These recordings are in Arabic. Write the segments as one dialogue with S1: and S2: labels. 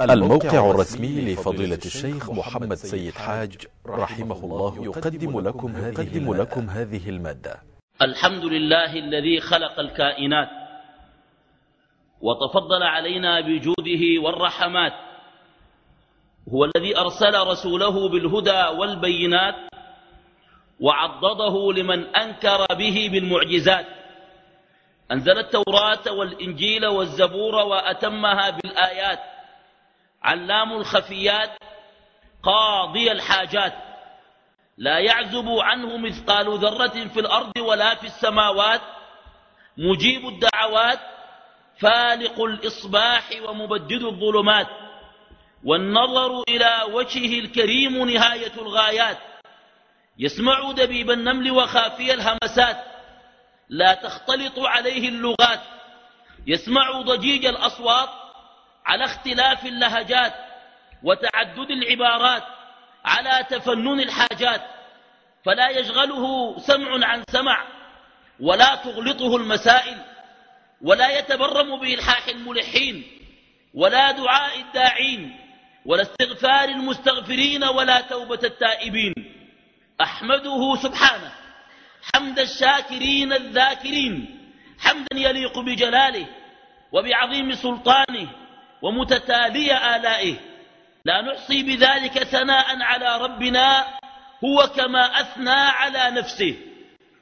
S1: الموقع الرسمي لفضيلة الشيخ محمد سيد حاج رحمه الله يقدم لكم هذه, لكم هذه المادة.
S2: الحمد لله الذي خلق الكائنات وتفضل علينا بجوده والرحمات. هو الذي أرسل رسوله بالهدى والبينات وعضده لمن أنكر به بالمعجزات. أنزل التوراة والإنجيل والزبور وأتمها بالآيات. علام الخفيات قاضي الحاجات لا يعزب عنه مثقال ذرة في الأرض ولا في السماوات مجيب الدعوات فالق الإصباح ومبدد الظلمات والنظر إلى وجهه الكريم نهاية الغايات يسمع دبيب النمل وخافي الهمسات لا تختلط عليه اللغات يسمع ضجيج الأصوات على اختلاف اللهجات وتعدد العبارات على تفنن الحاجات فلا يشغله سمع عن سمع ولا تغلطه المسائل ولا يتبرم بإلحاح الملحين ولا دعاء الداعين ولا استغفار المستغفرين ولا توبة التائبين. أحمده سبحانه حمد الشاكرين الذاكرين حمدا يليق بجلاله وبعظيم سلطانه ومتتالي آلائه. لا نحصي بذلك ثناء على ربنا هو كما أثنى على نفسه.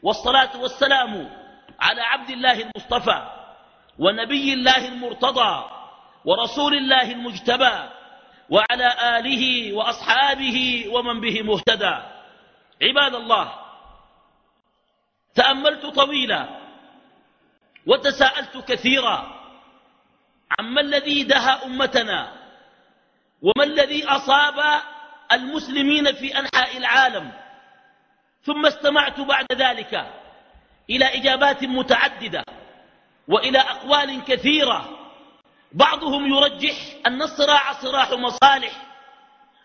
S2: والصلاة والسلام على عبد الله المصطفى ونبي الله المرتضى ورسول الله المجتبى وعلى آله وأصحابه ومن به مهتدى. عباد الله تأملت طويلا وتساءلت كثيرا. عما الذي دهى أمتنا وما الذي أصاب المسلمين في أنحاء العالم ثم استمعت بعد ذلك إلى إجابات متعددة وإلى أقوال كثيرة بعضهم يرجح أن الصراع صراع مصالح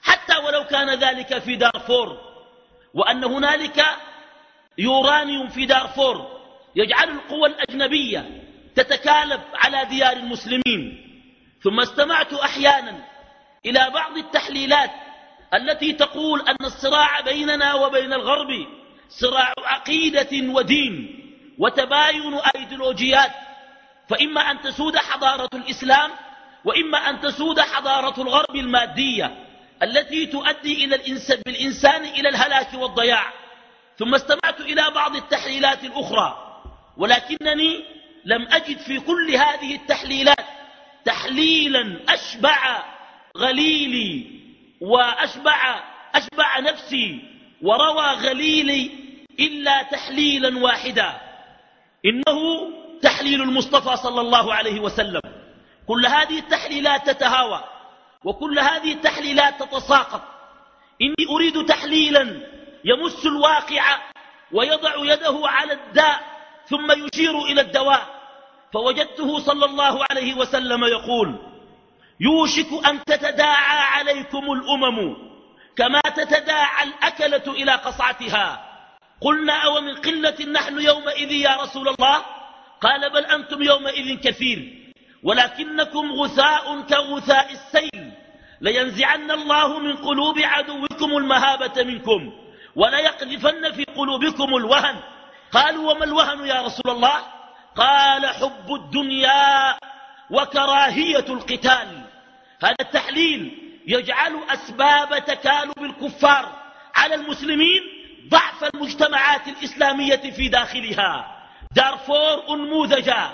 S2: حتى ولو كان ذلك في دارفور وأن هنالك يورانيوم في دارفور يجعل القوى الأجنبية تتكالب على ديار المسلمين. ثم استمعت أحيانا إلى بعض التحليلات التي تقول أن الصراع بيننا وبين الغرب صراع عقيدة ودين وتباين أيديولوجيات. فإما أن تسود حضارة الإسلام وإما أن تسود حضارة الغرب المادية التي تؤدي إلى الإنسان بالإنسان إلى الهلاك والضياع. ثم استمعت إلى بعض التحليلات الأخرى. ولكنني لم أجد في كل هذه التحليلات تحليلا أشبع غليلي وأشبع أشبع نفسي وروى غليلي إلا تحليلا واحدا. إنه تحليل المصطفى صلى الله عليه وسلم. كل هذه التحليلات تتهاوى وكل هذه التحليلات تتساقط. إني أريد تحليلا يمس الواقع ويضع يده على الداء ثم يشير إلى الدواء. فوجدته صلى الله عليه وسلم يقول يوشك أن تتداعى عليكم الأمم كما تتداعى الأكلة إلى قصعتها. قلنا أو من قلة نحن يومئذ يا رسول الله؟ قال بل أنتم يومئذ كثير ولكنكم غثاء كغثاء السيل لينزعن الله من قلوب عدوكم المهابة منكم وليقذفن في قلوبكم الوهن. قالوا وما الوهن يا رسول الله؟ قال حب الدنيا وكراهية القتال. هذا التحليل يجعل أسباب تكالب الكفار على المسلمين ضعف المجتمعات الإسلامية في داخلها. دارفور أنموذجا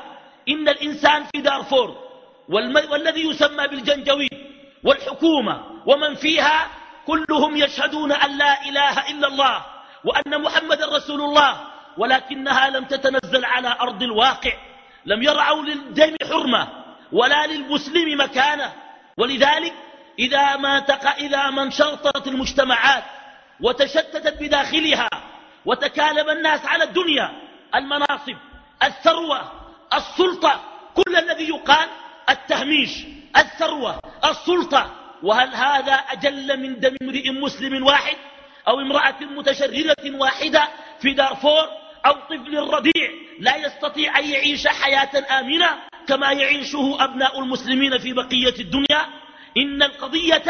S2: إن الإنسان في دارفور. والذي يسمى بالجنجويد والحكومة ومن فيها كلهم يشهدون أن لا إله إلا الله وأن محمد رسول الله ولكنها لم تتنزل على أرض الواقع لم يرعوا للدم حرمة ولا للمسلم مكانة. ولذلك إذا ما, تق... إذا ما انشرطت المجتمعات وتشتتت بداخلها وتكالب الناس على الدنيا المناصب الثروة السلطة كل الذي يقال التهميش الثروة السلطة وهل هذا أجل من دم امرئ مسلم واحد أو امرأة متشررة واحدة في دارفور؟ أو طفل رضيع لا يستطيع أن يعيش حياة آمنة كما يعيشه أبناء المسلمين في بقية الدنيا. إن القضية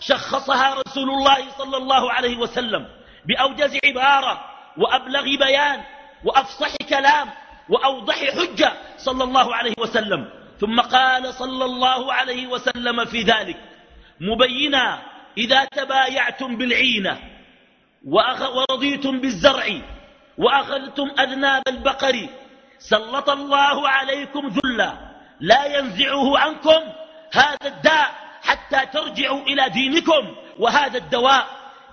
S2: شخصها رسول الله صلى الله عليه وسلم بأوجز عبارة وأبلغ بيان وأفصح كلام وأوضح حجة صلى الله عليه وسلم. ثم قال صلى الله عليه وسلم في ذلك مبينا إذا تبايعتم بالعينة ورضيتم بالزرع وأخذتم أذناب البقر. سلط الله عليكم ذلا لا ينزعه عنكم هذا الداء حتى ترجعوا إلى دينكم وهذا الدواء.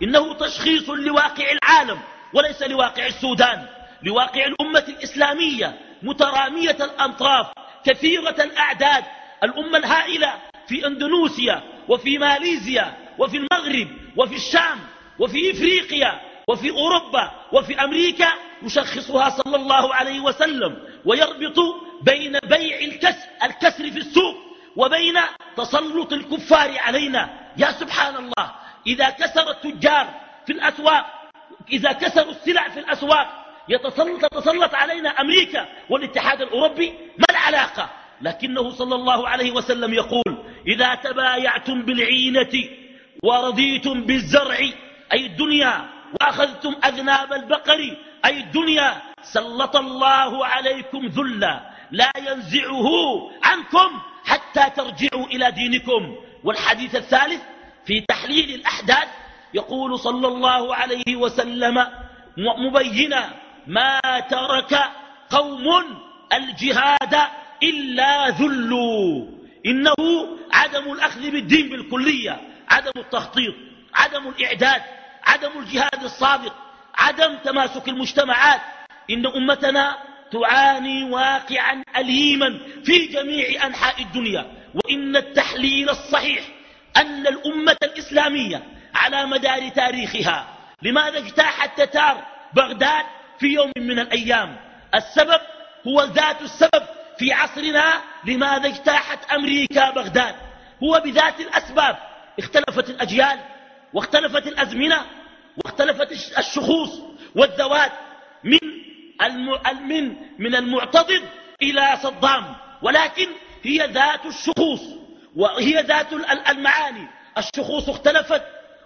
S2: إنه تشخيص لواقع العالم وليس لواقع السودان. لواقع الأمة الإسلامية مترامية الأنطراف كثيرة الأعداد. الأمة الهائلة في أندونوسيا وفي ماليزيا وفي المغرب وفي الشام وفي إفريقيا. وفي أوروبا وفي أمريكا يشخصها صلى الله عليه وسلم ويربط بين بيع الكسر, الكسر في السوق وبين تسلط الكفار علينا. يا سبحان الله إذا كسر التجار في الأسواق إذا كسروا السلع في الأسواق يتسلط تتسلط علينا أمريكا والاتحاد الأوروبي ما العلاقة؟ لكنه صلى الله عليه وسلم يقول إذا تبايعتم بالعينة ورضيتم بالزرع أي الدنيا وأخذتم أذناب البقر أي الدنيا. سلط الله عليكم ذلا لا ينزعه عنكم حتى ترجعوا إلى دينكم. والحديث الثالث في تحليل الأحداث يقول صلى الله عليه وسلم مبينا ما ترك قوم الجهاد إلا ذلوا. إنه عدم الأخذ بالدين بالكلية عدم التخطيط عدم الإعداد. عدم الجهاد الصادق عدم تماسك المجتمعات. إن أمتنا تعاني واقعا أليما في جميع أنحاء الدنيا. وإن التحليل الصحيح أن الأمة الإسلامية على مدار تاريخها لماذا اجتاحت تتار بغداد في يوم من الأيام؟ السبب هو ذات السبب في عصرنا. لماذا اجتاحت أمريكا بغداد؟ هو بذات الأسباب. اختلفت الأجيال واختلفت الأزمنة واختلفت الشخوص والذوات من من من المعتضد إلى صدام. ولكن هي ذات الشخوص وهي ذات المعاني. الشخوص اختلفت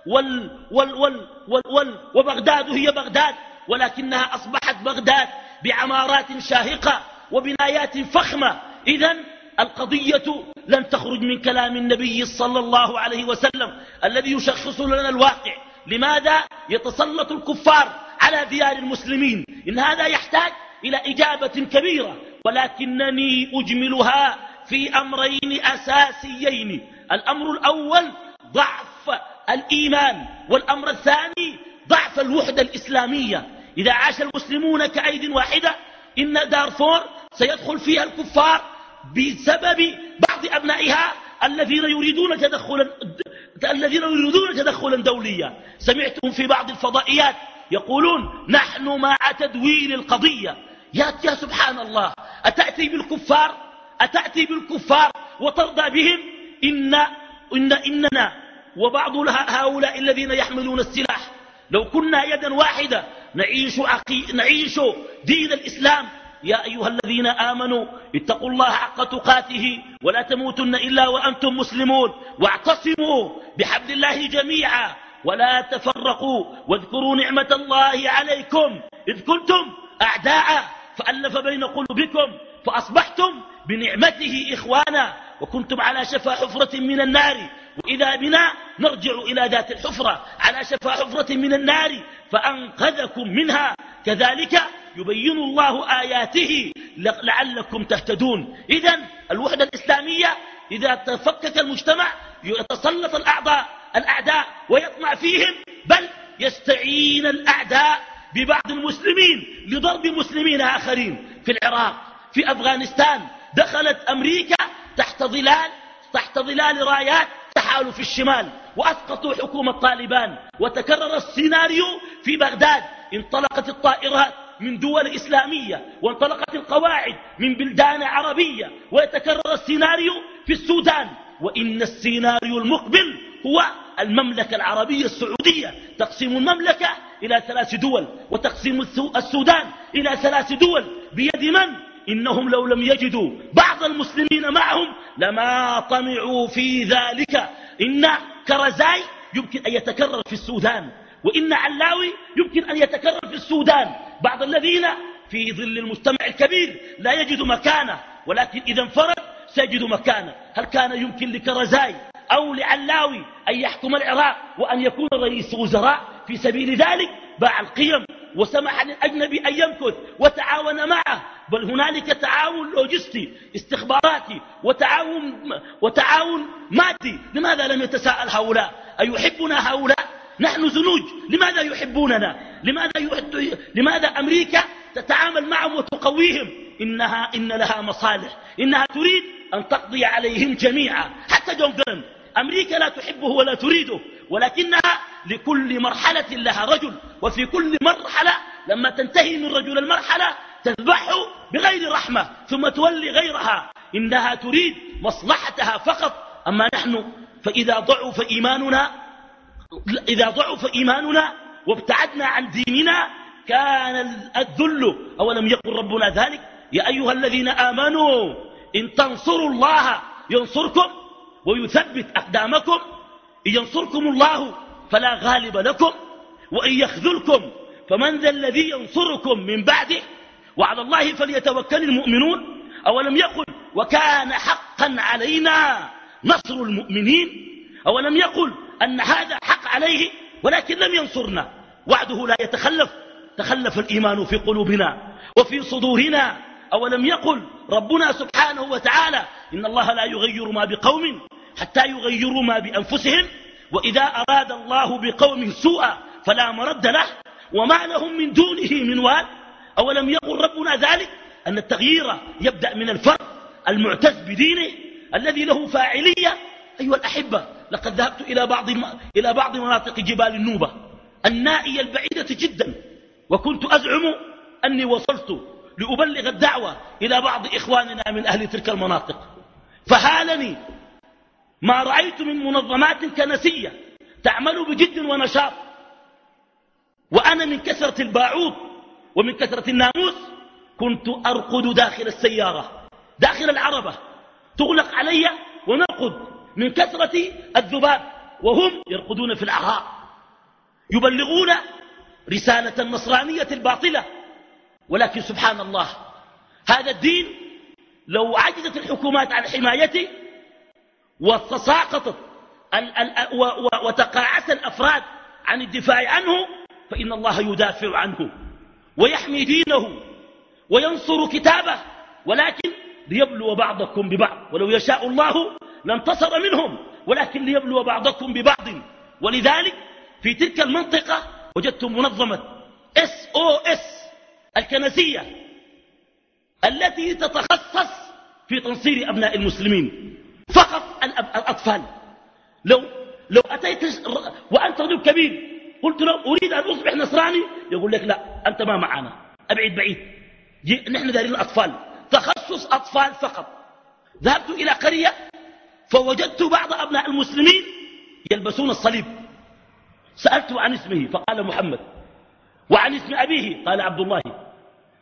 S2: وال وال وال وال وال وبغداد هي بغداد ولكنها أصبحت بغداد بعمارات شاهقة وبنايات فخمة. إذا القضية لن تخرج من كلام النبي صلى الله عليه وسلم الذي يشخص لنا الواقع. لماذا يتسلط الكفار على ديار المسلمين؟ إن هذا يحتاج إلى إجابة كبيرة. ولكنني أجملها في أمرين أساسيين. الأمر الأول ضعف الإيمان والأمر الثاني ضعف الوحدة الإسلامية. إذا عاش المسلمون كأيد واحدة إن دارفور سيدخل فيها الكفار بسبب بعض أبنائها الذين يريدون تدخلا الذين يريدون تدخلا دوليا. سمعتهم في بعض الفضائيات يقولون نحن مع تدويل القضية. يا, يا سبحان الله. أتأتي بالكفار؟ أتأتي بالكفار وترضى بهم؟ إن, إن إننا وبعض هؤلاء الذين يحملون السلاح لو كنا يدا واحدة نعيش, عقي نعيش دين الإسلام يا أيها الذين آمنوا اتقوا الله حق تقاته ولا تموتن إلا وأنتم مسلمون واعتصموا بحبل الله جميعا ولا تفرقوا واذكروا نعمة الله عليكم إذ كنتم أعداء فألف بين قلوبكم فأصبحتم بنعمته إخوانا وكنتم على شفا حفرة من النار وإذا بنا نرجع إلى ذات الحفرة على شفا حفرة من النار فأنقذكم منها كذلك يبين الله آياته. لعلكم تهتدون. إذا الوحدة الإسلامية إذا تفكك المجتمع يتسلط الأعضاء الأعداء ويطمع فيهم. بل يستعين الأعداء ببعض المسلمين لضرب مسلمين آخرين. في العراق في أفغانستان دخلت أمريكا تحت ظلال تحت ظلال رايات تحالف الشمال. وأسقطوا حكومة طالبان. وتكرر السيناريو في بغداد. انطلقت الطائرات من دول إسلامية وانطلقت القواعد من بلدان عربية ويتكرر السيناريو في السودان. وإن السيناريو المقبل هو المملكة العربية السعودية. تقسيم المملكة إلى ثلاث دول وتقسيم السودان إلى ثلاث دول. بيد من؟ إنهم لو لم يجدوا بعض المسلمين معهم لما طمعوا في ذلك. إن كرزاي يمكن أن يتكرر في السودان وإن علاوي يمكن أن يتكرر في السودان. بعض الذين في ظل المجتمع الكبير لا يجد مكانه ولكن إذا انفرد سيجد مكانه. هل كان يمكن لكرزاي أو لعلاوي أن يحكم العراق وأن يكون رئيس وزراء؟ في سبيل ذلك باع القيم وسمح للأجنبي أن يمكث وتعاون معه. بل هنالك تعاون لوجستي استخباراتي وتعاون, وتعاون مادي. لماذا لم يتساءل هؤلاء؟ أيحبنا هؤلاء؟ نحن زنوج. لماذا يحبوننا؟ لماذا, يحب... لماذا أمريكا تتعامل معهم وتقويهم؟ إنها إن لها مصالح. إنها تريد أن تقضي عليهم جميعا. حتى جون جرن أمريكا لا تحبه ولا تريده. ولكنها لكل مرحلة لها رجل. وفي كل مرحلة لما تنتهي من رجل المرحلة تذبحه بغير رحمة ثم تولي غيرها. إنها تريد مصلحتها فقط. أما نحن فإذا ضعف إيماننا إذا ضعف إيماننا وابتعدنا عن ديننا كان الذل أولم يقل ربنا ذلك؟ يا أيها الذين آمنوا إن تنصروا الله ينصركم ويثبت أقدامكم إن ينصركم الله فلا غالب لكم وإن يخذلكم فمن ذا الذي ينصركم من بعده؟ وعلى الله فليتوكل المؤمنون. أولم يقل وكان حقا علينا نصر المؤمنين؟ أولم يقل أن هذا حق عليه ولكن لم ينصرنا. وعده لا يتخلف. تخلف الإيمان في قلوبنا وفي صدورنا. أولم يقل ربنا سبحانه وتعالى إن الله لا يغير ما بقوم حتى يغيروا ما بأنفسهم. وإذا أراد الله بقوم سوءا فلا مرد له. وما لهم من دونه من وال. أولم يقل ربنا ذلك؟ أن التغيير يبدأ من الفرد المعتز بدينه الذي له فاعلية. أيها الأحبة لقد ذهبت إلى بعض, إلى بعض مناطق جبال النوبة النائية البعيدة جدا وكنت أزعم أني وصلت لأبلغ الدعوة إلى بعض إخواننا من أهل تلك المناطق. فهالني ما رأيت من منظمات كنسية تعمل بجد ونشاط. وأنا من كثرة الباعوض ومن كثرة الناموس كنت أرقد داخل السيارة داخل العربة تغلق علي ونرقد. من كثرة الذباب وهم يرقدون في العراء يبلغون رسالة النصرانية الباطلة ولكن سبحان الله هذا الدين لو عجزت الحكومات عن حمايته وتساقطت وتقاعس الأفراد عن الدفاع عنه فإن الله يدافع عنه ويحمي دينه وينصر كتابه. ولكن ليبلو بعضكم ببعض ولو يشاء الله لانتصر منهم ولكن ليبلو بعضكم ببعض. ولذلك في تلك المنطقة وجدت منظمة SOS الكنسية التي تتخصص في تنصير أبناء المسلمين. فقط الأطفال. لو لو أتيت وأنت رجل كبير قلت له أريد أن أصبح نصراني؟ يقول لك لا أنت ما معنا أبعد بعيد. نحن دارين الأطفال. تخصص أطفال فقط. ذهبت إلى قرية فوجدت بعض أبناء المسلمين يلبسون الصليب. سألت عن اسمه فقال محمد. وعن اسم أبيه قال عبد الله.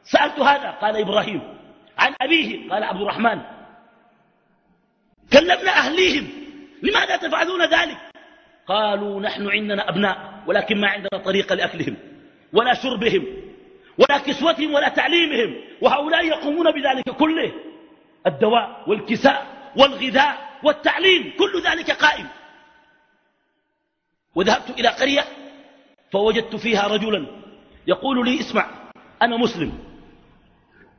S2: سألت هذا قال إبراهيم. عن أبيه قال عبد الرحمن. كلمنا أهليهم. لماذا تفعلون ذلك؟ قالوا نحن عندنا أبناء ولكن ما عندنا طريقة لأكلهم ولا شربهم ولا كسوتهم ولا تعليمهم. وهؤلاء يقومون بذلك كله. الدواء والكساء والغذاء. والتعليم كل ذلك قائم. وذهبت إلى قرية فوجدت فيها رجلا يقول لي اسمع أنا مسلم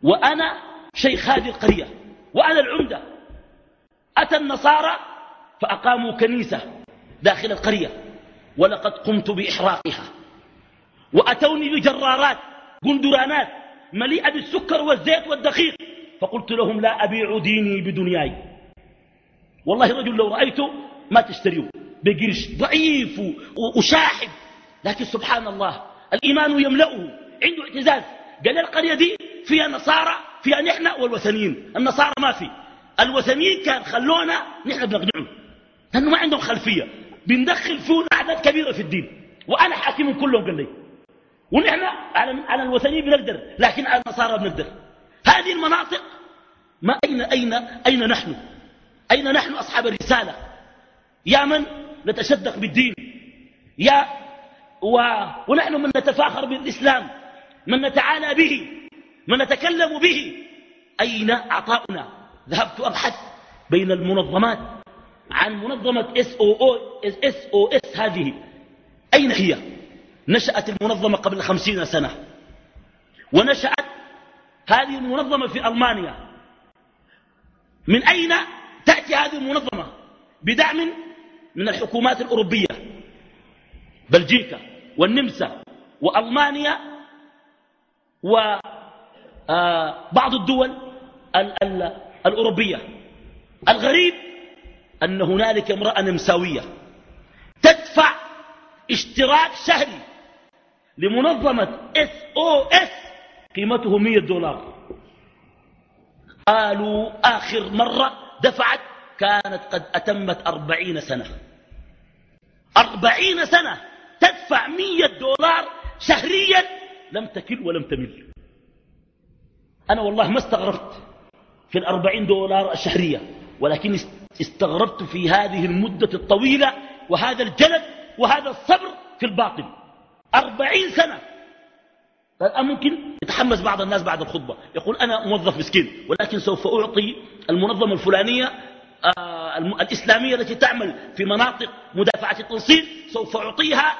S2: وأنا شيخ هذه القرية وأنا العمدة. أتى النصارى فأقاموا كنيسة داخل القرية ولقد قمت بإحراقها. وأتوني بجرارات قندرانات مليئة بالسكر والزيت والدقيق. فقلت لهم لا أبيع ديني بدنياي. والله رجل لو رأيته ما تشتريه. بقرش ضعيف وشاحب. لكن سبحان الله الإيمان يملأه. عنده اعتزاز. قال القرية دي فيها نصارى فيها نحن والوثنيين. النصارى ما في. الوثنيين كان خلونا نحن بنقنعهم لأنه ما عندهم خلفية. بندخل فيهم أعداد كبيرة في الدين. وأنا حاكم كلهم قال لي. ونحن على, على الوثنيين بنقدر لكن على النصارى بنقدر. هذه المناطق ما أين, أين, أين نحن؟ أين نحن أصحاب الرسالة؟ يا من نتشدق بالدين؟ يا و... ونحن من نتفاخر بالإسلام من نتعالى به من نتكلم به. أين عطاؤنا ذهبت أبحث بين المنظمات عن منظمة إس أو أو إس أو إس هذه. أين هي؟ نشأت المنظمة قبل خمسين سنة. ونشأت هذه المنظمة في ألمانيا. من أين تأتي هذه المنظمة بدعم من الحكومات الأوروبية بلجيكا والنمسا وألمانيا وبعض آه، الدول الأوروبية. الغريب أن هنالك امرأة نمساوية تدفع اشتراك شهري لمنظمة إس أو إس قيمته 100 دولار. قالوا آخر مرة دفعت كانت قد أتمت أربعين سنة. أربعين سنة تدفع مية دولار شهريا لم تكل ولم تمل. أنا والله ما استغربت في الأربعين دولار الشهرية ولكن استغربت في هذه المدة الطويلة وهذا الجلد وهذا الصبر في الباطل. أربعين سنة! الآن ممكن يتحمس بعض الناس بعد الخطبة يقول أنا موظف مسكين ولكن سوف أعطي المنظمة الفلانية الإسلامية التي تعمل في مناطق مدافعة التنصير سوف أعطيها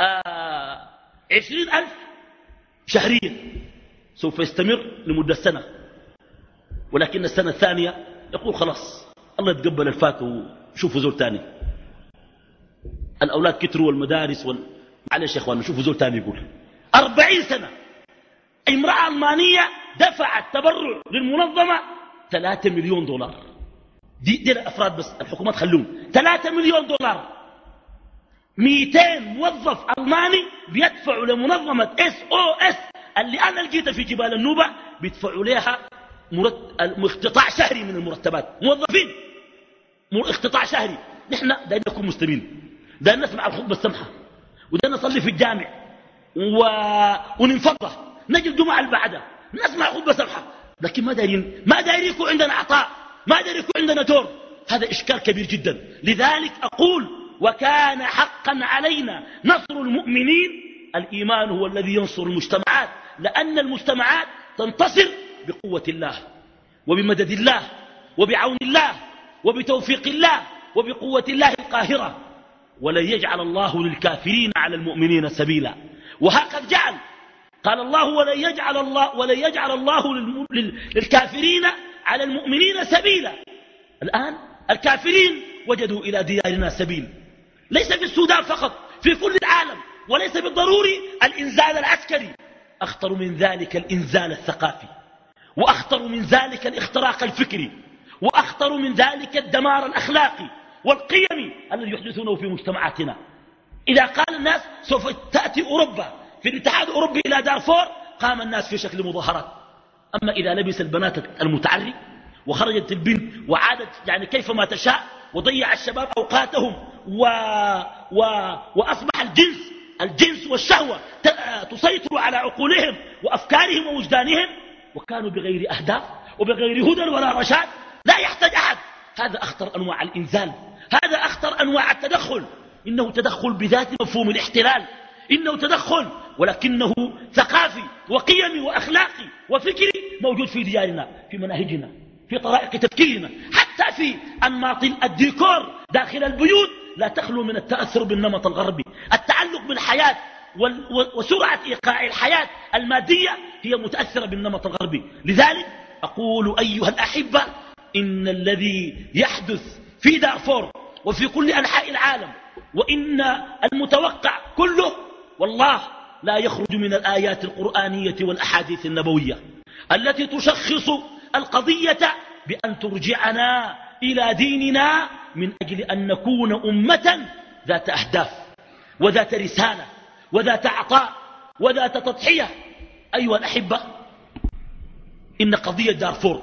S2: آه عشرين ألف شهريا. سوف يستمر لمدة سنة. ولكن السنة الثانية يقول خلاص الله يتقبل الفاكهة وشوفوا زول تاني. الأولاد كتروا والمدارس وال... معلش يا اخوان شوفوا زول تاني يقول. أربعين سنة. امرأة ألمانية دفعت تبرع للمنظمة ثلاثة مليون دولار. دي, دي الأفراد بس الحكومات خلوهم. ثلاثة مليون دولار. ميتين موظف ألماني بيدفعوا لمنظمة SOS اللي أنا لقيتها في جبال النوبة بيدفعوا لها اقتطاع شهري من المرتبات. موظفين اقتطاع شهري. نحن دائما نكون مسلمين. دائما نسمع الخطبة السمحة. ودائما نصلي في الجامع. و... وننفضه نجي الجمعة اللي بعدها. نسمع خطبة سمحة لكن ما دايرين ما دايرين يكون عندنا عطاء. ما داير يكون عندنا دور. هذا إشكال كبير جدا. لذلك أقول وكان حقا علينا نصر المؤمنين. الإيمان هو الذي ينصر المجتمعات. لأن المجتمعات تنتصر بقوة الله وبمدد الله وبعون الله وبتوفيق الله وبقوة الله القاهرة. ولن يجعل الله للكافرين على المؤمنين سبيلا. وهكذا جعل. قال الله ولن يجعل الله, ولن يجعل الله للكافرين على المؤمنين سبيلا. الآن الكافرين وجدوا إلى ديارنا سبيل. ليس في السودان فقط في كل العالم وليس بالضروري الإنزال العسكري. أخطر من ذلك الإنزال الثقافي وأخطر من ذلك الاختراق الفكري وأخطر من ذلك الدمار الأخلاقي والقيمي الذي يحدثونه في مجتمعاتنا. إذا قال الناس سوف تأتي أوروبا في الاتحاد الأوروبي إلى دارفور قام الناس في شكل مظاهرات. أما إذا لبس البنات المتعري وخرجت البنت وعادت يعني كيفما تشاء وضيع الشباب أوقاتهم و... و... وأصبح الجنس الجنس والشهوة تسيطر على عقولهم وأفكارهم ووجدانهم وكانوا بغير أهداف وبغير هدى ولا رشاد لا يحتاج أحد. هذا أخطر أنواع الإنزال هذا أخطر أنواع التدخل. إنه تدخل بذات مفهوم الاحتلال. إنه تدخل ولكنه ثقافي وقيمي وأخلاقي وفكري موجود في ديارنا في مناهجنا في طرائق تفكيرنا حتى في أنماط الديكور داخل البيوت. لا تخلو من التأثر بالنمط الغربي. التعلق بالحياة وسرعة إيقاع الحياة المادية هي متأثرة بالنمط الغربي. لذلك أقول أيها الأحبة إن الذي يحدث في دارفور وفي كل أنحاء العالم وإن المتوقع كله والله لا يخرج من الآيات القرآنية والأحاديث النبوية التي تشخص القضية بأن ترجعنا إلى ديننا من أجل أن نكون أمة ذات أهداف وذات رسالة وذات عطاء وذات تضحية. أيها الأحبة إن قضية دارفور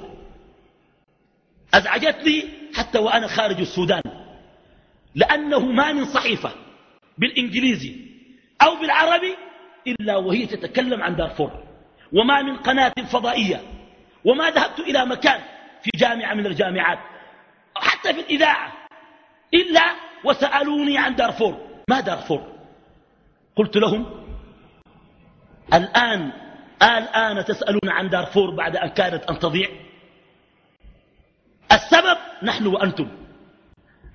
S2: أزعجتني حتى وأنا خارج السودان لأنه ما من صحيفة بالإنجليزي أو بالعربي إلا وهي تتكلم عن دارفور. وما من قناة فضائية. وما ذهبت إلى مكان في جامعة من الجامعات. حتى في الإذاعة. إلا وسألوني عن دارفور. ما دارفور؟ قلت لهم الآن الآن تسألون عن دارفور بعد أن كانت أن تضيع؟ السبب نحن وأنتم.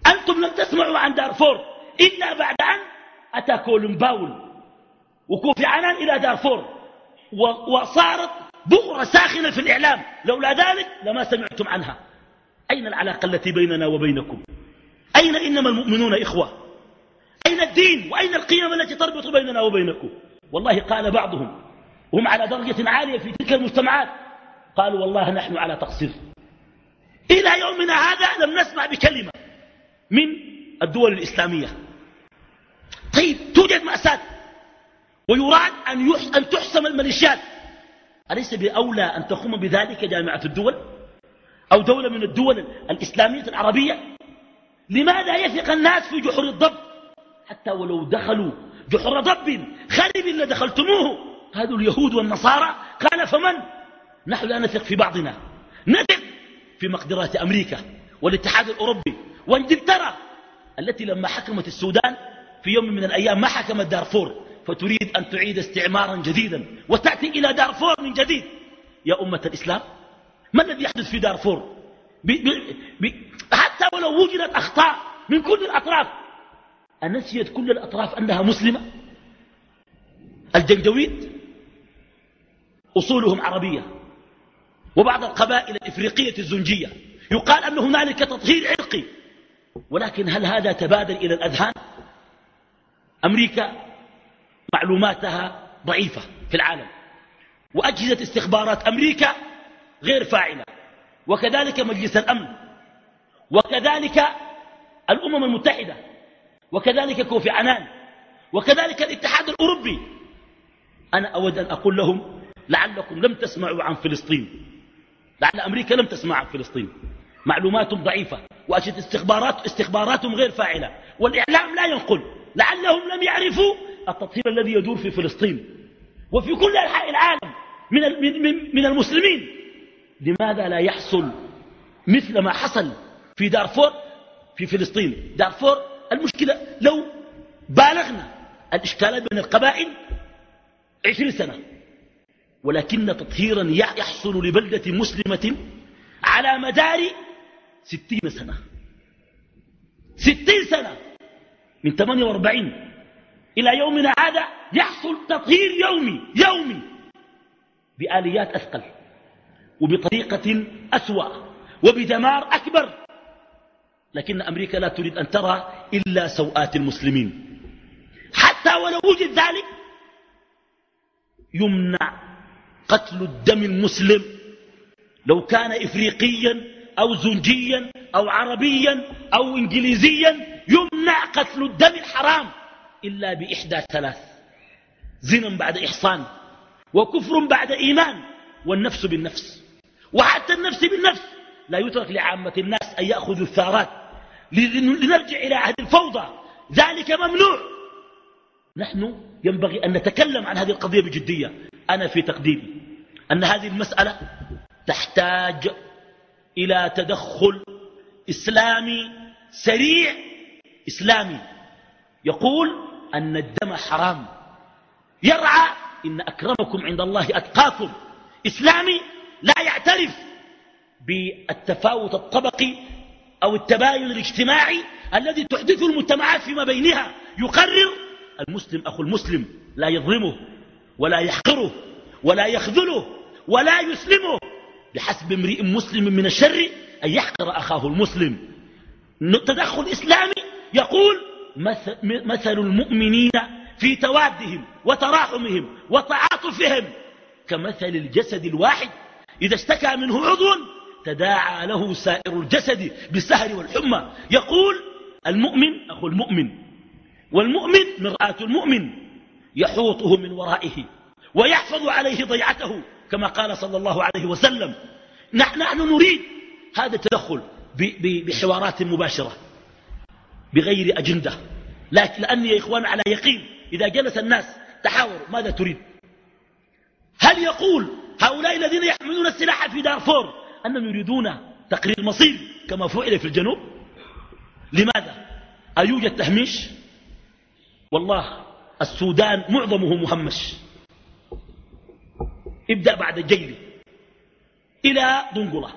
S2: أنتم لم تسمعوا عن دارفور. إلا بعد أن أتى كولومباول وكوفي عنان إلى دارفور. وصارت بؤرة ساخنة في الإعلام. لولا ذلك لما سمعتم عنها. أين العلاقة التي بيننا وبينكم؟ أين إنما المؤمنون إخوة؟ أين الدين؟ وأين القيم التي تربط بيننا وبينكم؟ والله قال بعضهم وهم على درجة عالية في تلك المجتمعات. قالوا والله نحن على تقصير. إلى يومنا هذا لم نسمع بكلمة من الدول الإسلامية. طيب توجد مأساة. ويراد أن, أن تحسم الميليشيات. أليس بأولى أن تقوم بذلك جامعة الدول؟ أو دولة من الدول الإسلامية العربية؟ لماذا يثق الناس في جحر الضب؟ حتى ولو دخلوا جحر ضب خرب لدخلتموه هذو اليهود والنصارى. قال فمن؟ نحن لا نثق في بعضنا. نثق في مقدرات أمريكا والاتحاد الأوروبي وإنجلترا التي لما حكمت السودان في يوم من الأيام ما حكمت دارفور فتريد أن تعيد استعمارا جديدا وتأتي إلى دارفور من جديد. يا أمة الإسلام ما الذي يحدث في دارفور؟ بي بي بي حتى ولو وجدت أخطاء من كل الأطراف. أنسيت كل الأطراف أنها مسلمة؟ الجنجويد أصولهم عربية. وبعض القبائل الإفريقية الزنجية. يقال أن هنالك تطهير عرقي. ولكن هل هذا تبادر إلى الأذهان؟ أمريكا معلوماتها ضعيفة في العالم وأجهزة استخبارات أمريكا غير فاعلة وكذلك مجلس الأمن وكذلك الأمم المتحدة وكذلك كوفي عنان وكذلك الاتحاد الأوروبي. أنا أود أن أقول لهم لعلكم لم تسمعوا عن فلسطين لعل أمريكا لم تسمع عن فلسطين. معلوماتهم ضعيفة وأجهزة استخبارات استخباراتهم غير فاعلة والإعلام لا ينقل. لعلهم لم يعرفوا التطهير الذي يدور في فلسطين وفي كل أنحاء العالم من من المسلمين. لماذا لا يحصل مثل ما حصل في دارفور في فلسطين؟ دارفور المشكلة لو بالغنا الإشكالات بين القبائل عشرين سنة ولكن تطهيرا يحصل لبلدة مسلمة على مدار ستين سنة. ستين سنة. من 48 إلى يومنا هذا يحصل تطهير يومي يومي بآليات أثقل وبطريقة أسوأ وبدمار أكبر. لكن أمريكا لا تريد أن ترى إلا سوءات المسلمين. حتى ولو وجد ذلك يمنع قتل الدم المسلم. لو كان إفريقيا أو زنجيا أو عربيا أو إنجليزيا يمنع قتل الدم الحرام إلا بإحدى ثلاث. زنا بعد إحصان وكفر بعد إيمان والنفس بالنفس. وحتى النفس بالنفس. لا يترك لعامة الناس أن يأخذوا الثارات لنرجع إلى عهد الفوضى. ذلك ممنوع. نحن ينبغي أن نتكلم عن هذه القضية بجدية. أنا في تقديمي أن هذه المسألة تحتاج إلى تدخل إسلامي سريع إسلامي. يقول أن الدم حرام. يرعى إن أكرمكم عند الله أتقاكم. إسلامي لا يعترف بالتفاوت الطبقي أو التباين الاجتماعي الذي تحدثه المجتمعات فيما بينها. يقرر المسلم أخو المسلم لا يظلمه ولا يحقره ولا يخذله ولا يسلمه بحسب امرئ مسلم من الشر أن يحقر أخاه المسلم. تدخل إسلامي يقول مثل المؤمنين في توادهم وتراحمهم وتعاطفهم كمثل الجسد الواحد. إذا اشتكى منه عضو تداعى له سائر الجسد بالسهر والحمى. يقول المؤمن أخو المؤمن والمؤمن مرآة المؤمن يحوطه من ورائه ويحفظ عليه ضيعته كما قال صلى الله عليه وسلم. نحن نريد هذا التدخل بحوارات مباشرة. بغير أجندة. لكن لأني يا إخوان على يقين إذا جلس الناس تحاوروا ماذا تريد؟ هل يقول هؤلاء الذين يحملون السلاح في دارفور أنهم يريدون تقرير مصير كما فعل في الجنوب؟ لماذا؟ أيوجد تهميش؟ والله السودان معظمه مهمش. ابدأ بعد الجيل إلى دنقلة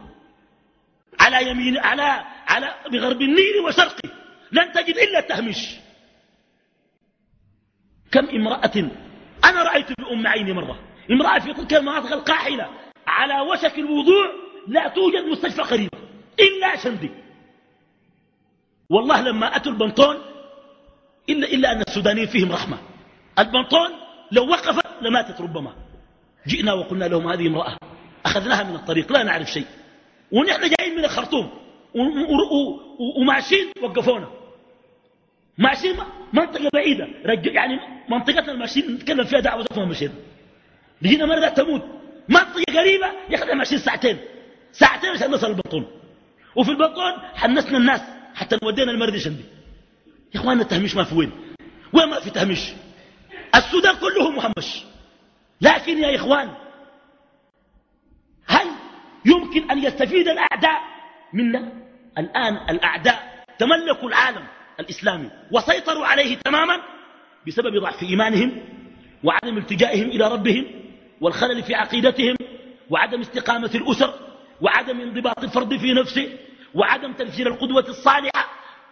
S2: على يمين على على بغرب النيل وشرقه لن تجد إلا التهميش. كم امرأة أنا رأيت بأم عيني مرة امرأة في تلك المناطق القاحلة على وشك الوضوع لا توجد مستشفى قريبة إلا شندي. والله لما أتوا البنطون إلا, إلا أن السودانيين فيهم رحمة. البنطون لو وقفت لماتت ربما. جئنا وقلنا لهم هذه امرأة أخذناها من الطريق لا نعرف شيء. ونحن جايين من الخرطوم وماشيين وقفونا. ماشيين منطقة بعيدة. يعني منطقتنا الماشيين نتكلم فيها دعوة ما مشينا بيجينا مرة تموت. منطقة قريبة ياخذها ماشيين ساعتين. ساعتين عشان نصل البطون. وفي البطون حنسنا الناس حتى ودينا المرضى شندي يا اخوانا التهميش ما في وين. وين ما في تهميش. السودان كله مهمش. لكن يا إخوان هل يمكن أن يستفيد الأعداء منا؟ الآن الأعداء تملكوا العالم. الإسلامي وسيطروا عليه تماما بسبب ضعف إيمانهم وعدم التجائهم إلى ربهم والخلل في عقيدتهم وعدم استقامة الأسر وعدم انضباط الفرد في نفسه وعدم تفسير القدوة الصالحة.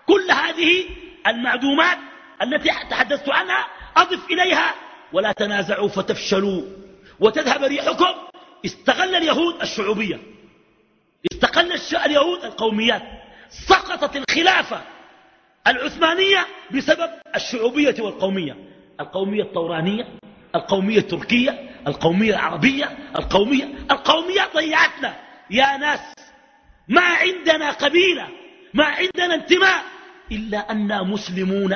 S2: كل هذه المعدومات التي تحدثت عنها أضف إليها. ولا تنازعوا فتفشلوا وتذهب ريحكم. استغل اليهود الشعوبية. استقل اليهود القوميات. سقطت الخلافة العثمانية بسبب الشعوبية والقومية. القومية الطورانية القومية التركية القومية العربية القومية القومية ضيعتنا. يا ناس ما عندنا قبيلة ما عندنا انتماء إلا أننا مسلمون.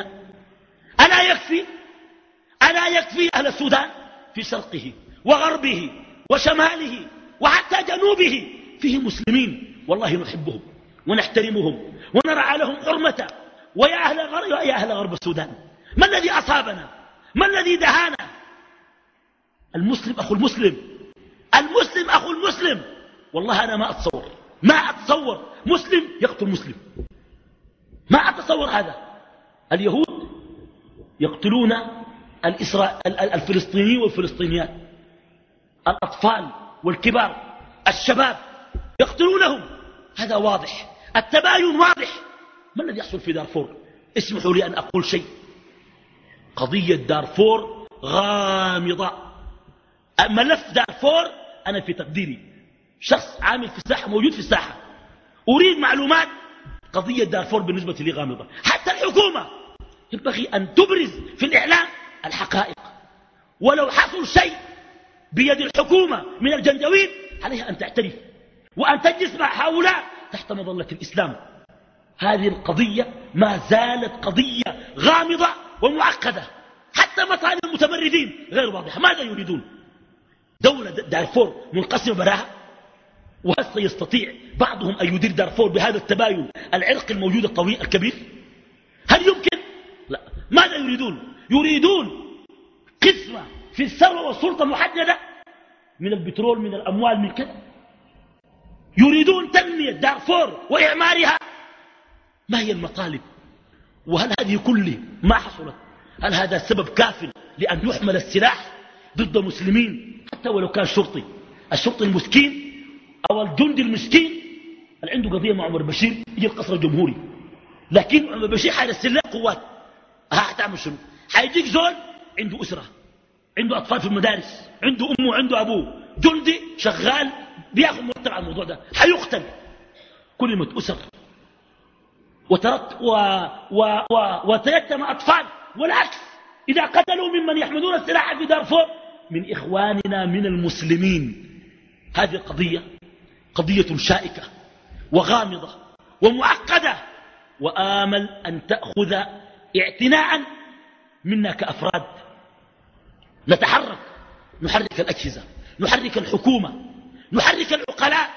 S2: ألا يكفي؟ ألا يكفي أهل السودان؟ في شرقه وغربه وشماله وحتى جنوبه. فيه مسلمين والله نحبهم ونحترمهم ونرعى لهم حرمة ويا أهل غرب, ويا أهل غرب السودان. ما الذي أصابنا؟ ما الذي دهانا؟ المسلم أخو المسلم. المسلم أخو المسلم. والله أنا ما أتصور. ما أتصور. مسلم يقتل مسلم. ما أتصور هذا. اليهود يقتلون الفلسطينيين والفلسطينيات. الأطفال والكبار الشباب يقتلونهم. هذا واضح. التباين واضح. ما الذي يحصل في دارفور؟ اسمحوا لي أن أقول شيء. قضية دارفور غامضة. ملف دارفور أنا في تقديري. شخص عامل في الساحة موجود في الساحة. أريد معلومات. قضية دارفور بالنسبة لي غامضة. حتى الحكومة ينبغي أن تبرز في الإعلام الحقائق. ولو حصل شيء بيد الحكومة من الجنجويد عليها أن تعترف. وأن تجلس مع هؤلاء تحت مظلة الإسلام. هذه القضية ما زالت قضية غامضة ومعقدة حتى مطالب المتمردين غير واضحة. ماذا يريدون؟ دولة دارفور منقسمة براها؟ وهل سيستطيع بعضهم أن يدير دارفور بهذا التباين العرق الموجود الطويل الكبير؟ هل يمكن؟ لا. ماذا يريدون؟ يريدون قسمة في الثروة والسلطة محددة من البترول من الأموال من كذا. يريدون تنمية دارفور وإعمارها. ما هي المطالب؟ وهل هذه كله ما حصلت؟ هل هذا سبب كاف لأن يحمل السلاح ضد مسلمين حتى ولو كان شرطي. الشرطي المسكين أو الجندي المسكين؟ اللي عنده قضية مع عمر بشير؟ يجي القصر الجمهوري. لكن عمر بشير حال السلاح قوات. ها حتعمل شنو؟ حيجيك زول عنده أسرة عنده أطفال في المدارس عنده أمه وعنده أبوه. جندي شغال بياخذ مرتب على الموضوع ده حيقتل. كلمة أسر. وترت و و و وتيتم أطفال. والعكس إذا قتلوا ممن يحملون السلاح في دارفور من إخواننا من المسلمين. هذه القضية قضية شائكة وغامضة ومعقدة وآمل أن تأخذ اعتناء منا كأفراد. نتحرك نحرك الأجهزة نحرك الحكومة نحرك العقلاء.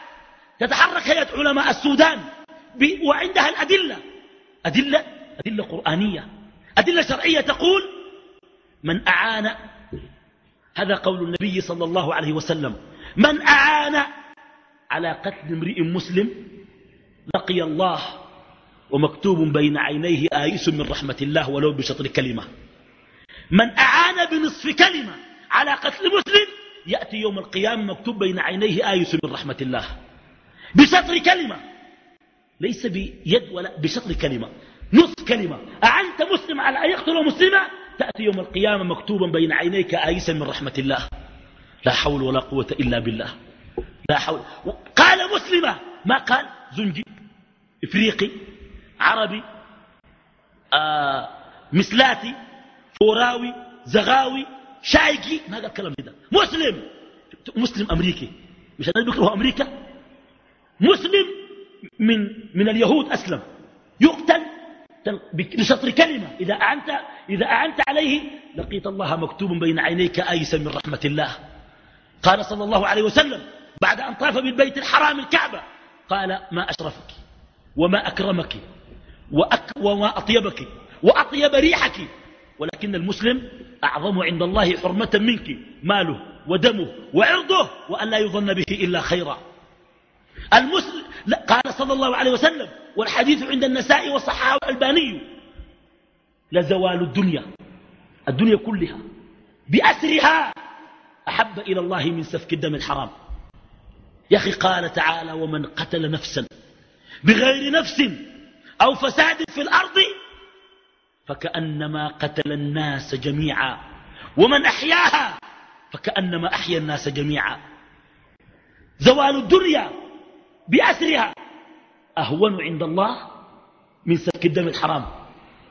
S2: تتحرك هيئة علماء السودان. وعندها الأدلة. أدلة؟ أدلة قرآنية. أدلة شرعية تقول من أعان. هذا قول النبي صلى الله عليه وسلم. من أعان على قتل امرئ مسلم لقي الله ومكتوب بين عينيه آيس من رحمة الله ولو بشطر كلمة. من أعان بنصف كلمة على قتل مسلم يأتي يوم القيامة مكتوب بين عينيه آيس من رحمة الله. بشطر كلمة. ليس بيد ولا بشطر كلمة. نصف كلمة. أعنت مسلم على أن يقتل مسلما؟ تأتي يوم القيامة مكتوبا بين عينيك آيسا من رحمة الله؟ لا حول ولا قوة إلا بالله. لا حول. قال مسلمة. ما قال؟ زنجي. إفريقي. عربي. آه مسلاتي. فوراوي. زغاوي. شايكي ما قال كلام كده مسلم. مسلم أمريكي. مش أنا بكره أمريكا؟ مسلم. من من اليهود أسلم. يقتل بشطر كلمة. إذا أعنت, إذا أعنت عليه لقيت الله مكتوب بين عينيك آيسا من رحمة الله. قال صلى الله عليه وسلم بعد أن طاف بالبيت الحرام الكعبة قال ما أشرفك وما أكرمك وأك وما أطيبك وأطيب ريحك ولكن المسلم أعظم عند الله حرمة منك ماله ودمه وعرضه وأن لا يظن به إلا خيرا. المسلم قال صلى الله عليه وسلم والحديث عند النساء والصحابة الألباني لزوال الدنيا الدنيا كلها بأسرها أحب إلى الله من سفك الدم الحرام. يا أخي قال تعالى ومن قتل نفسا بغير نفس أو فساد في الأرض فكأنما قتل الناس جميعا ومن أحياها فكأنما أحيا الناس جميعا. زوال الدنيا بأسرها. أهون عند الله من سفك الدم الحرام.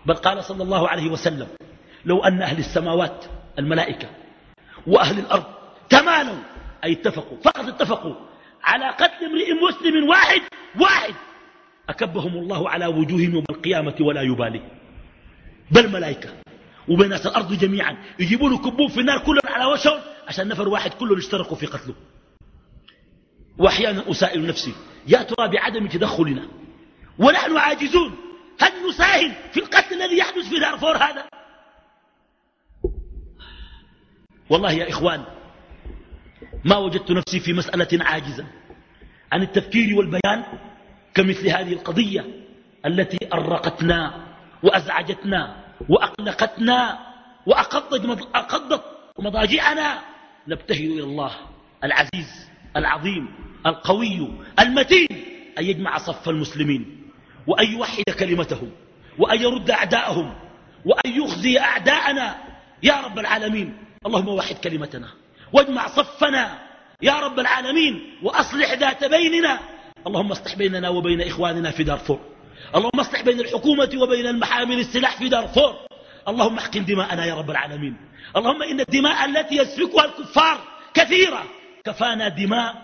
S2: بل قال صلى الله عليه وسلم لو أن أهل السماوات الملائكة وأهل الأرض تمالوا أي اتفقوا فقط اتفقوا على قتل امرئ مسلم واحد واحد أكبهم الله على وجوههم يوم القيامة ولا يبالي. بل ملائكة وبين الأرض جميعا يجيبون يكبون في النار كلهم على وشهم عشان نفر واحد كلهم اشتركوا في قتله. وأحيانا أسائل نفسي يا ترى بعدم تدخلنا؟ ونحن عاجزون. هل نساهم في القتل الذي يحدث في دارفور هذا؟ والله يا إخوان ما وجدت نفسي في مسألة عاجزة. عن التفكير والبيان كمثل هذه القضية التي أرقتنا وأزعجتنا وأقلقتنا وأقضت مضاجعنا. نبتهل إلى الله العزيز. العظيم القوي المتين أن يجمع صف المسلمين وأن يوحد كلمتهم وأن يرد أعداءهم وأن يخزي أعداءنا. يا رب العالمين اللهم وحد كلمتنا واجمع صفنا. يا رب العالمين وأصلح ذات بيننا. اللهم اصلح بيننا وبين إخواننا في دارفور. اللهم اصلح بين الحكومة وبين المحامل السلاح في دارفور. اللهم احقن دماءنا يا رب العالمين. اللهم إن الدماء التي يسفكها الكفار كثيرة. كفانا دماء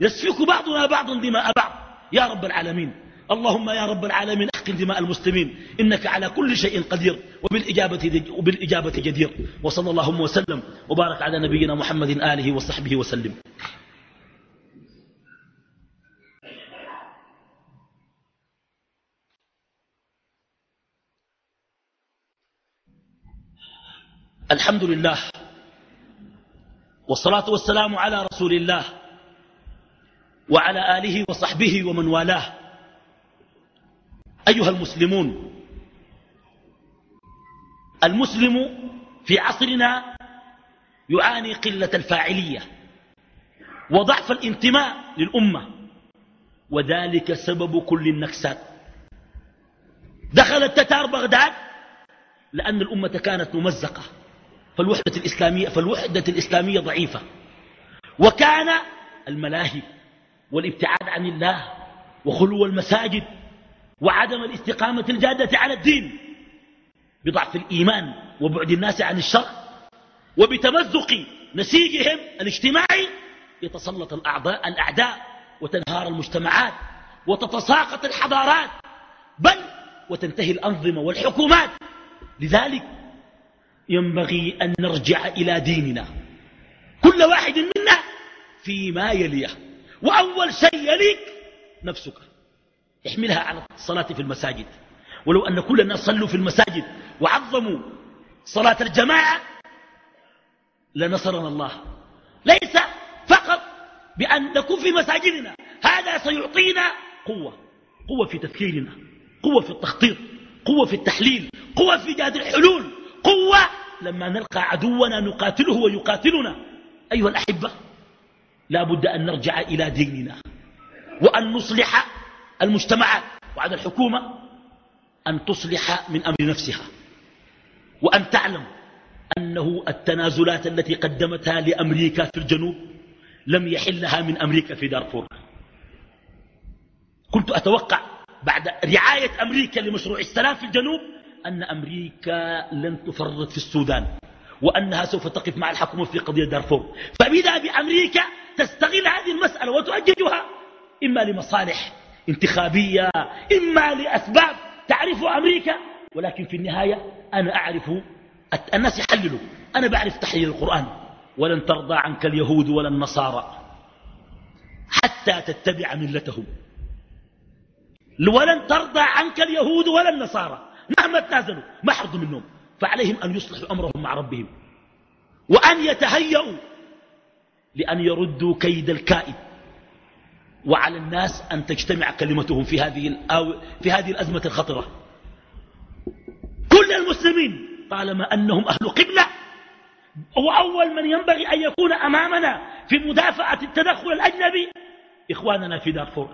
S2: يسفك بعضنا بعض دماء بعض. يا رب العالمين اللهم يا رب العالمين احقن دماء المسلمين. إنك على كل شيء قدير وبالإجابة, وبالإجابة جدير. وصلى اللهم وسلم وبارك على نبينا محمد آله وصحبه وسلم. الحمد لله والصلاة والسلام على رسول الله وعلى آله وصحبه ومن والاه. أيها المسلمون المسلم في عصرنا يعاني قلة الفاعلية وضعف الانتماء للأمة وذلك سبب كل النكسات. دخل التتار بغداد لأن الأمة كانت ممزقة. فالوحدة الإسلامية, فالوحدة الإسلامية ضعيفة. وكان الملاهي والابتعاد عن الله وخلو المساجد وعدم الاستقامة الجادة على الدين بضعف الإيمان وبعد الناس عن الشر وبتمزق نسيجهم الاجتماعي يتسلط الأعضاء الأعداء وتنهار المجتمعات وتتساقط الحضارات. بل وتنتهي الأنظمة والحكومات. لذلك ينبغي أن نرجع إلى ديننا. كل واحد منا فيما يليه. وأول شيء يليك نفسك. احملها على الصلاة في المساجد. ولو أن كل الناس صلوا في المساجد وعظموا صلاة الجماعة لنصرنا الله. ليس فقط بأن نكون في مساجدنا. هذا سيعطينا قوة. قوة في تفكيرنا. قوة في التخطيط. قوة في التحليل. قوة في إيجاد الحلول. قوة لما نلقى عدونا نقاتله ويقاتلنا. أيها الأحبة لا بد أن نرجع إلى ديننا وأن نصلح المجتمعات وعلى الحكومة أن تصلح من أمر نفسها وأن تعلم أنه التنازلات التي قدمتها لأمريكا في الجنوب لم يحلها من أمريكا في دارفور. كنت أتوقع بعد رعاية أمريكا لمشروع السلام في الجنوب أن أمريكا لن تفرط في السودان وأنها سوف تقف مع الحكومة في قضية دارفور. فبدأ بأمريكا تستغل هذه المسألة وتؤججها إما لمصالح انتخابية إما لأسباب تعرف أمريكا. ولكن في النهاية أنا أعرف الناس يحللوا. أنا بعرف تحليل القرآن. ولن ترضى عنك اليهود ولا النصارى حتى تتبع ملتهم. ولن ترضى عنك اليهود ولا النصارى. مهما تنازلوا ما حرضوا منهم. فعليهم أن يصلحوا أمرهم مع ربهم. وأن يتهيئوا لأن يردوا كيد الكائد وعلى الناس أن تجتمع كلمتهم في هذه, في هذه الأزمة الخطرة. كل المسلمين طالما أنهم أهل قبلة وأول من ينبغي أن يكون أمامنا في مدافعة التدخل الأجنبي إخواننا في دارفور.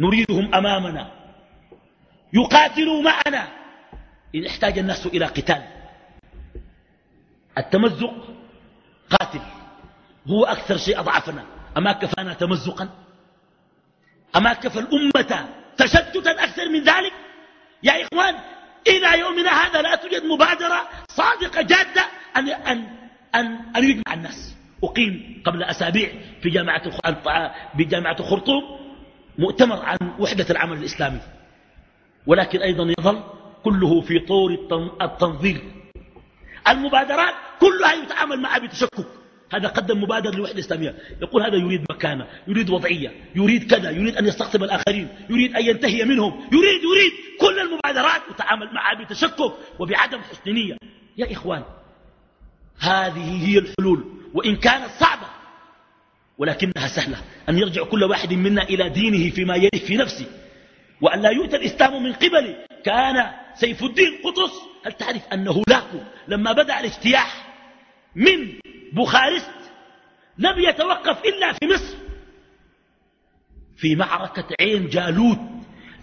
S2: نريدهم أمامنا. يقاتلوا معنا. إن احتاج الناس إلى قتال. التمزق قاتل. هو أكثر شيء أضعفنا. أما كفانا تمزقا؟ أما كفى الأمة تشتتا أكثر من ذلك؟ يا إخوان إلى يومنا هذا لا توجد مبادرة صادقة جادة أن, أن, أن, أن يجمع الناس. أقيم قبل أسابيع في جامعة بجامعة خرطوم مؤتمر عن وحدة العمل الإسلامي. ولكن أيضا يظل كله في طور التنظير المبادرات كلها يتعامل معها بتشكك هذا قدم مبادرة للوحدة الإسلامية يقول هذا يريد مكانة يريد وضعية يريد كذا يريد أن يستقطب الآخرين يريد أن ينتهي منهم. يريد يريد كل المبادرات يتعامل معها بتشكك وبعدم حسن نية يا إخوان هذه هي الحلول. وإن كانت صعبة ولكنها سهلة. أن يرجع كل واحد منا إلى دينه فيما يليه في نفسه. وأن لا يؤتى الإسلام من قبل. كان سيف الدين قطز هل تعرف أنه لاقوا لما بدأ الاجتياح من بوخارست لم يتوقف إلا في مصر. في معركة عين جالوت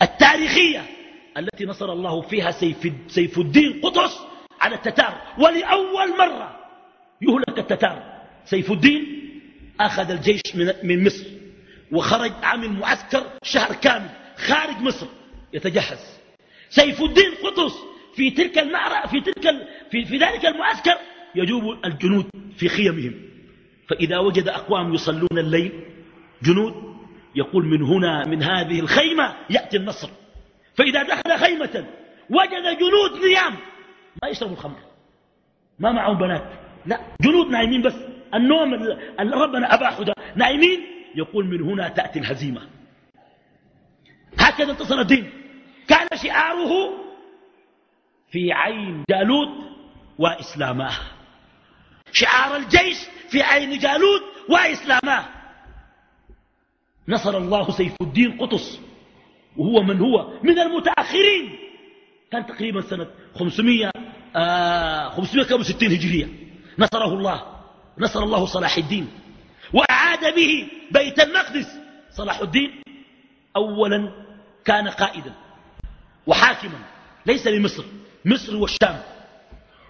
S2: التاريخية التي نصر الله فيها سيف, سيف الدين قطز على التتار. ولأول مرة يهلك التتار. سيف الدين أخذ الجيش من, من مصر وخرج عامل معسكر شهر كامل. خارج مصر يتجهز. سيف الدين قطز في تلك المعركة في تلك في, في ذلك المعسكر يجوب الجنود في خيمهم. فإذا وجد أقوام يصلون الليل جنود يقول من هنا من هذه الخيمة يأتي النصر. فإذا دخل خيمة وجد جنود نيام ما يشربوا الخمر. ما معهم بنات. لا جنود نايمين بس. النوم ربنا أباحه نايمين يقول من هنا تأتي الهزيمة. هكذا انتصر الدين كان شعاره في عين جالوت وإسلاماه شعار الجيش في عين جالوت وإسلاماه نصر الله سيف الدين قطس وهو من هو؟ من المتأخرين. كان تقريبا سنة 500 آه 560 هجرية. نصره الله نصر الله صلاح الدين. وأعاد به بيت المقدس. صلاح الدين أولا كان قائدا وحاكما ليس لمصر مصر والشام.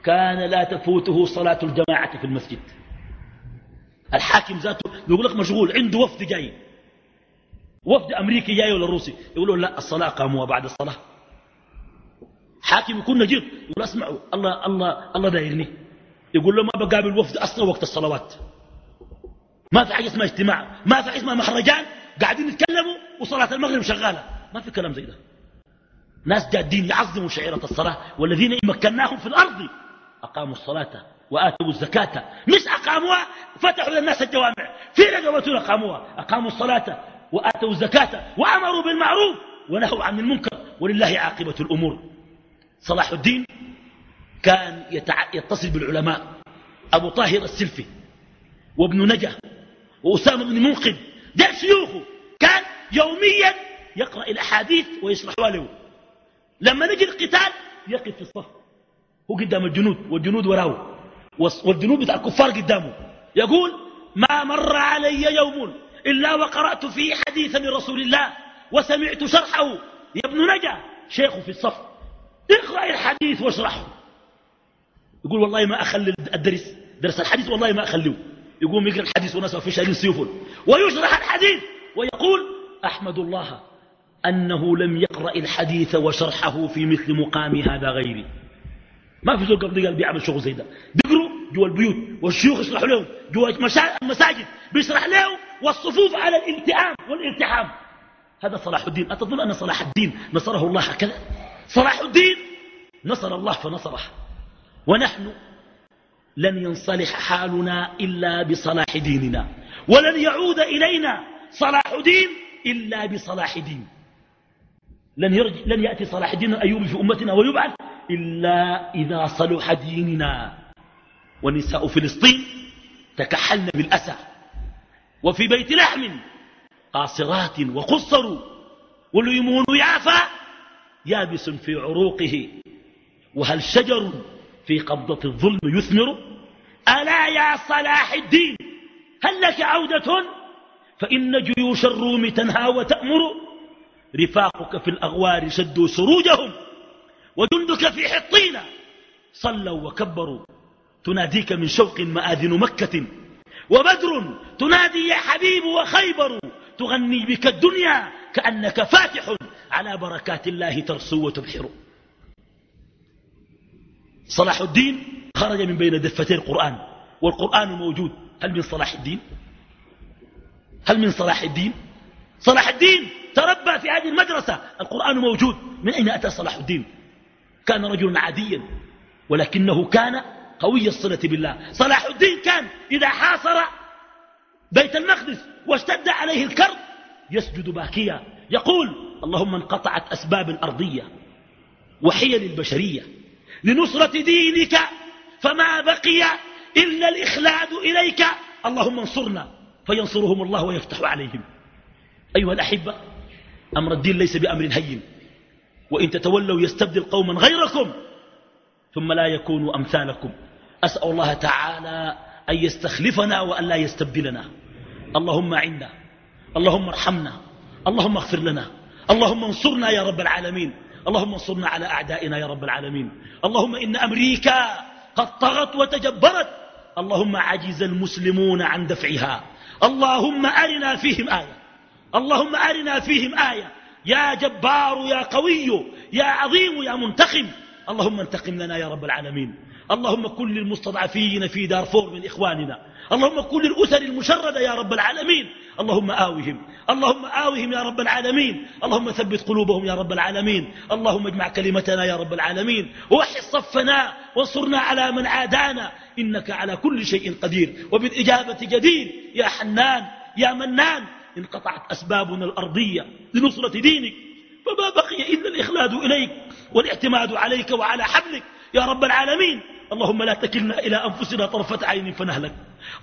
S2: كان لا تفوته صلاة الجماعة في المسجد. الحاكم ذاته يقول لك مشغول عنده وفد جاي. وفد أمريكي جاي ولا روسي. يقولوا لا الصلاة قاموا بعد الصلاة. حاكم يكون نجيط يقول أسمعوا الله الله الله دايرني. يقول له ما بقابل وفد أصلا وقت الصلوات. ما في حاجة اسمها اجتماع. ما في حاجة اسمها مهرجان. قاعدين يتكلموا وصلاة المغرب شغالة. ما في كلام زي ده. ناس جادين يعظموا شعيرة الصلاة والذين مكناهم في الأرض. أقاموا الصلاة وآتوا الزكاة. مش أقاموها فتحوا للناس الجوامع. في رقبتنا أقاموها أقاموا الصلاة وآتوا الزكاة وأمروا بالمعروف ونهوا عن المنكر. ولله عاقبة الأمور. صلاح الدين كان يتصل بالعلماء. أبو طاهر السلفي وابن نجا وأسامة بن منقذ ده شيوخه كان يوميا يقرأ الأحاديث ويشرحها له لما نجي القتال يقف في الصف. هو قدام الجنود والجنود وراه. والجنود بتاع الكفار قدامه. يقول ما مر علي يوم إلا وقرأت فيه حديثا لرسول الله وسمعت شرحه. يا ابن نجا شيخ في الصف. اقرأ الحديث واشرحه. يقول والله ما أخلي الدرس. درس الحديث والله ما أخليه. يقوم يقرأ الحديث وناس في شايلين سيوفهم ويشرح الحديث ويقول أحمد الله أنه لم يقرأ الحديث وشرحه في مثل مقام هذا غيري. ما في زول قبل قال بيعمل شغل زي ده. بيقروا جوا البيوت والشيوخ يشرحوا لهم جوا المساجد بيشرح لهم والصفوف على الالتئام والالتحام. هذا صلاح الدين. أتظن أن صلاح الدين نصره الله هكذا؟ صلاح الدين نصر الله فنصره. ونحن لن ينصلح حالنا إلا بصلاح ديننا. ولن يعود إلينا صلاح دين إلا بصلاح دين لن, يرج لن يأتي صلاح الدين الأيوبي في أمتنا ويبعث إلا إذا صلح ديننا. ونساء فلسطين تكحلن بالأسى وفي بيت لحم قاصرات وقصروا واليمون يعفى يابس في عروقه. وهل شجر في قبضة الظلم يثمر؟ ألا يا صلاح الدين هل لك عودة؟ فإن جيوش الروم تنهى وتأمر. رفاقك في الأغوار شدوا سروجهم وجندك في حطين صلوا وكبروا. تناديك من شوق مآذن مكة. وبدر تنادي يا حبيب وخيبر. تغني بك الدنيا كأنك فاتح على بركات الله ترسو وتبحر. صلاح الدين خرج من بين دفتي القرآن. والقرآن موجود. هل من صلاح الدين؟ هل من صلاح الدين؟ صلاح الدين! تربى في هذه المدرسة. القرآن موجود. من أين أتى صلاح الدين؟ كان رجلا عاديا ولكنه كان قوي الصلة بالله. صلاح الدين كان إذا حاصر بيت المقدس واشتد عليه الكرب يسجد باكيا. يقول اللهم انقطعت أسباب الأرضية وحيل البشرية لنصرة دينك فما بقي إلا الإخلاد إليك. اللهم انصرنا فينصرهم الله ويفتح عليهم. أيها الأحبة أمر الدين ليس بأمر هين. وإن تتولوا يستبدل قوما غيركم ثم لا يكونوا أمثالكم. أسأل الله تعالى أن يستخلفنا وأن لا يستبدلنا. اللهم عنا اللهم ارحمنا اللهم اغفر لنا اللهم انصرنا يا رب العالمين. اللهم انصرنا على أعدائنا يا رب العالمين. اللهم إن أمريكا قد طغت وتجبرت. اللهم عجز المسلمون عن دفعها. اللهم أرنا فيهم آية. اللهم أرنا فيهم آية. يا جبار يا قوي يا عظيم يا منتقم اللهم انتقم لنا يا رب العالمين. اللهم كل المستضعفين في دارفور من إخواننا. اللهم كل الأسر المشردة يا رب العالمين. اللهم آوهم. اللهم آوهم يا رب العالمين. اللهم ثبت قلوبهم يا رب العالمين. اللهم اجمع كلمتنا يا رب العالمين. ووحي صفنا وانصرنا على من عادانا. إنك على كل شيء قدير. وبالإجابة جدير. يا حنان يا منان انقطعت أسبابنا الأرضية لنصرة دينك فما بقي إلا الإخلاد إليك والاعتماد عليك وعلى حبلك. يا رب العالمين اللهم لا تكلنا إلى أنفسنا طرفة عين فنهلك.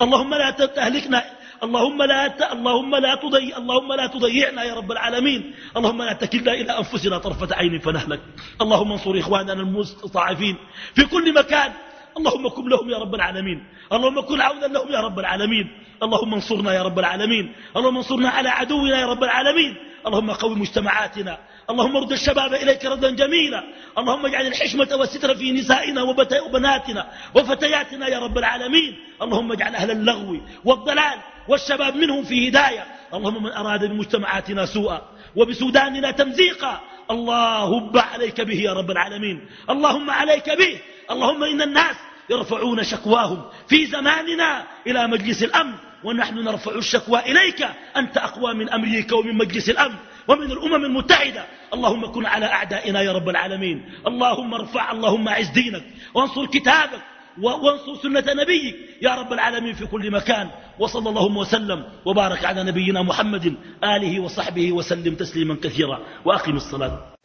S2: اللهم لا تهلكنا اللهم لا ت... اللهم لا تضيع اللهم لا تضيعنا يا رب العالمين. اللهم لا تكلنا إلى أنفسنا طرفة عين فنهلك. اللهم انصر إخواننا المستضعفين في كل مكان. اللهم كن لهم يا رب العالمين. اللهم كن عونا لهم يا رب العالمين. اللهم انصرنا يا رب العالمين. اللهم انصرنا على عدونا يا رب العالمين. اللهم قوي مجتمعاتنا. اللهم رد الشباب إليك ردا جميلا. اللهم اجعل الحشمة والستر في نسائنا وبناتنا وفتياتنا يا رب العالمين. اللهم اجعل أهل اللغو والضلال والشباب منهم في هداية. اللهم من أراد بمجتمعاتنا سوءا وبسوداننا تمزيقا. اللهم عليك به يا رب العالمين. اللهم عليك به. اللهم إن الناس يرفعون شكواهم في زماننا إلى مجلس الأمن. ونحن نرفع الشكوى إليك. أنت أقوى من أمريكا ومن مجلس الأمن ومن الأمم المتحدة. اللهم كن على أعدائنا يا رب العالمين. اللهم ارفع اللهم أعز دينك. وانصر كتابك. وانصر سنة نبيك يا رب العالمين في كل مكان. وصلى اللهم وسلم وبارك على نبينا محمد. آله وصحبه وسلم تسليما كثيرا. وأقم الصلاة.